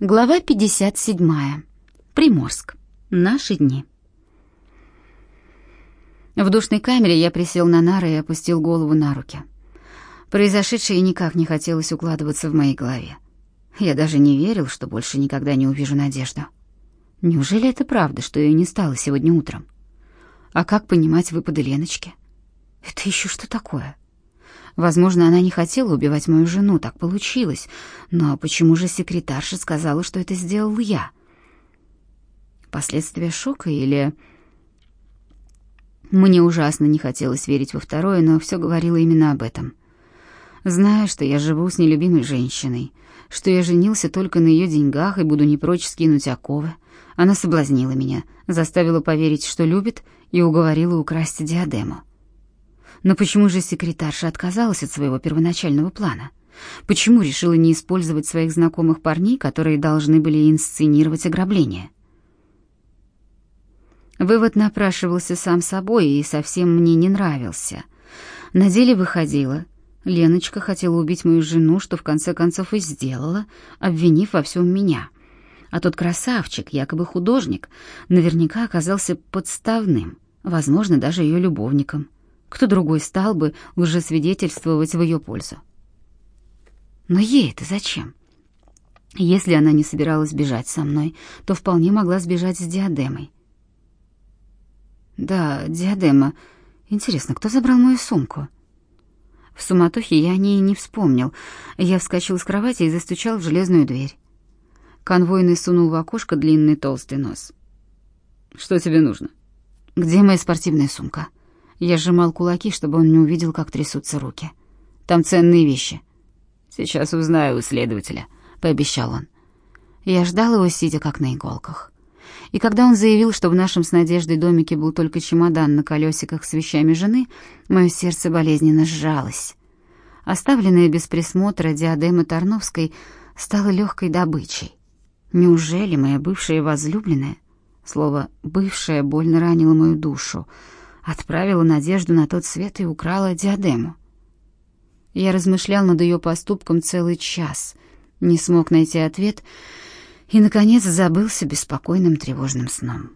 Глава 57. Приморск. Наши дни. В душной камере я присел на нары и опустил голову на руки. Произошедшее никак не хотелось укладываться в моей голове. Я даже не верил, что больше никогда не увижу Надежду. Неужели это правда, что ее не стало сегодня утром? А как понимать выпады Леночки? Это еще что такое? Возможно, она не хотела убивать мою жену, так получилось. Но почему же секретарша сказала, что это сделал я? Последствия шока или... Мне ужасно не хотелось верить во второе, но все говорило именно об этом. Зная, что я живу с нелюбимой женщиной, что я женился только на ее деньгах и буду не прочь скинуть оковы, она соблазнила меня, заставила поверить, что любит, и уговорила украсть диадему. Но почему же секретарша отказалась от своего первоначального плана? Почему решила не использовать своих знакомых парней, которые должны были инсценировать ограбление? Вывод напрашивался сам собой и совсем мне не нравился. На деле выходило, Леночка хотела убить мою жену, что в конце концов и сделала, обвинив во всем меня. А тот красавчик, якобы художник, наверняка оказался подставным, возможно, даже ее любовником. Кто другой стал бы лжесвидетельствовать в ее пользу? Но ей это зачем? Если она не собиралась бежать со мной, то вполне могла сбежать с диадемой. Да, диадема. Интересно, кто забрал мою сумку? В суматохе я о ней не вспомнил. Я вскочил с кровати и застучал в железную дверь. Конвойный сунул в окошко длинный толстый нос. «Что тебе нужно?» «Где моя спортивная сумка?» Я сжимал кулаки, чтобы он не увидел, как трясутся руки. Там ценные вещи. Сейчас узнаю у следователя, пообещал он. Я ждал его, сидя как на иголках. И когда он заявил, что в нашем с Надеждой домике был только чемодан на колесиках с вещами жены, мое сердце болезненно сжалось. Оставленная без присмотра диадема Тарновской стала легкой добычей. Неужели моя бывшая возлюбленная, слово «бывшая» больно ранило мою душу, отправила Надежду на тот свет и украла диадему. Я размышлял над ее поступком целый час, не смог найти ответ и, наконец, забылся беспокойным тревожным сном.